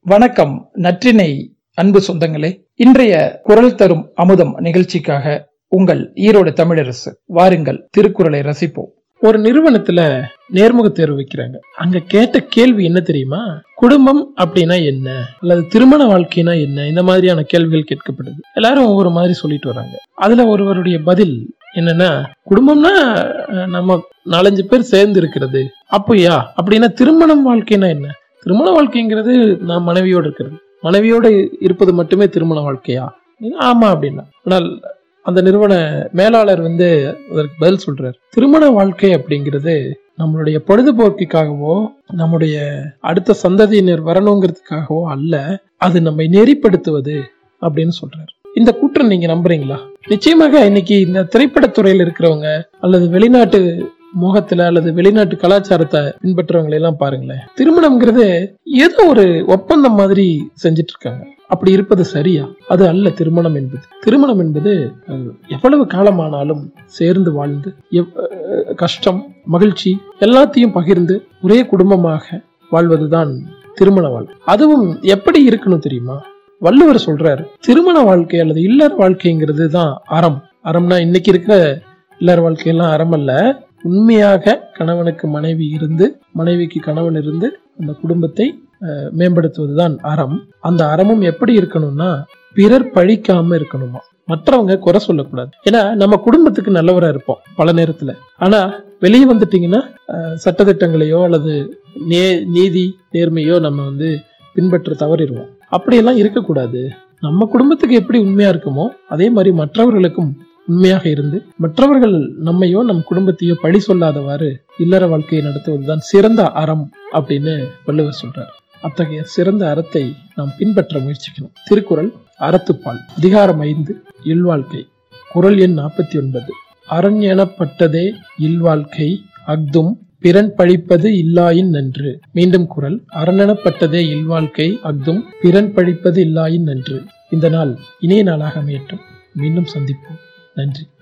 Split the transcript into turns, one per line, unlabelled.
வணக்கம் நற்றினை அன்பு சொந்தங்களே. இன்றைய குரல் தரும் அமுதம் நிகழ்ச்சிக்காக உங்கள் ஈரோடு தமிழரசு வாருங்கள் திருக்குறளை ரசிப்போம்.
ஒரு நிறுவனத்துல நேர்முக தேர்வு வைக்கிறாங்க. அங்க கேட்ட கேள்வி என்ன தெரியுமா? குடும்பம் அப்படின்னா என்ன? அல்லது திருமண வாழ்க்கைனா என்ன? இந்த மாதிரியான கேள்விகள் கேட்கப்படுது. எல்லாரும் ஒவ்வொரு மாதிரி சொல்லிட்டு வராங்க. அதுல ஒருவருடைய பதில் என்னன்னா குடும்பம்னா நம்ம நாலஞ்சு பேர் சேர்ந்து இருக்கிறது. அப்பயா? அப்படின்னா திருமணம் வாழ்க்கைனா என்ன? திருமண வாழ்க்கைங்கிறது நான் மனைவியோடு இருக்கிறது. மனைவியோடு இருப்பது மட்டுமே திருமண வாழ்க்கையா? ஆமா அப்படின்னா. ஆனால் அந்த நிறுவன மேலாளர் வந்து அதற்கு பதில் சொல்றார். திருமண வாழ்க்கை அப்படிங்கிறது நம்மளுடைய பொழுதுபோக்குக்காகவோ நம்முடைய அடுத்த சந்ததியினர் வரணுங்கிறதுக்காகவோ அல்ல அது நம்மை நெறிப்படுத்துவது அப்படின்னு சொல்றாரு. இந்த கூற்றம் நீங்க நம்புறீங்களா? நிச்சயமாக இன்னைக்கு இந்த திரைப்படத்துறையில் இருக்கிறவங்க அல்லது வெளிநாட்டு மோகத்துல அல்லது வெளிநாட்டு கலாச்சாரத்தை பின்பற்றவங்களை எல்லாம் பாருங்களேன். திருமணம்ங்கிறது ஏதோ ஒரு ஒப்பந்தம் மாதிரி செஞ்சிட்டு இருக்காங்க அப்படி இருப்பது சரியா? அது அல்ல திருமணம் என்பது. திருமணம் என்பது எவ்வளவு காலமானாலும் சேர்ந்து வாழ்ந்து எவ்- கஷ்டம் மகிழ்ச்சி எல்லாத்தையும் பகிர்ந்து ஒரே குடும்பமாக வாழ்வதுதான் திருமண வாழ்க்கை. அதுவும் எப்படி இருக்கணும் தெரியுமா? வள்ளுவர் சொல்றாரு திருமண வாழ்க்கை அல்லது இல்லற வாழ்க்கைங்கிறது தான் அறம். அறம்னா இன்னைக்கு இருக்கிற இல்லற வாழ்க்கையெல்லாம் அறம் அல்ல உண்மையாக கணவனுக்கு மனைவி இருந்து மனைவிக்கு கணவன் இருந்து அந்த குடும்பத்தை அஹ், மேம்படுத்துவதுதான் அறம். அந்த அறமும் எப்படி இருக்கணும்னா பிறர் பழிக்காம இருக்கணுமா? மற்றவங்க குறை சொல்லக்கூடாது. ஏன்னா நம்ம குடும்பத்துக்கு நல்லவராக இருப்போம் பல நேரத்துல. ஆனா வெளியே வந்துட்டிங்கன்னா சட்டத்திட்டங்களையோ அல்லது நே நீதி நேர்மையோ நம்ம வந்து பின்பற்ற தவறிடுவோம். அப்படியெல்லாம் இருக்கக்கூடாது. நம்ம குடும்பத்துக்கு எப்படி உண்மையா இருக்குமோ அதே மாதிரி மற்றவர்களுக்கும் உண்மையாக இருந்து மற்றவர்கள் நம்மையோ நம் குடும்பத்தையோ பழி சொல்லாதவாறு இல்லற வாழ்க்கையை நடத்துவதுதான் சிறந்த அறம் அப்படின்னு வள்ளுவர் சொல்றார். அத்தகைய சிறந்த அறத்தை நாம் பின்பற்ற முயற்சிக்கணும். திருக்குறள் அறத்துப்பால் அதிகாரம் ஐந்து இல்வாழ்க்கை. குறள் எண் நாற்பத்தி ஒன்பது. அரண் எனப்பட்டதே இல்வாழ்க்கை அஃதும் பிறன் பழிப்பது இல்லாயின் நன்று. மீண்டும் குரல் அரணெனப்பட்டதே இல்வாழ்க்கை அஃதும் பிறன் பழிப்பது இல்லாயின் நன்று. இந்த நாள் இணைய நாளாக அமையட்டும். மீண்டும் சந்திப்போம். நன்றி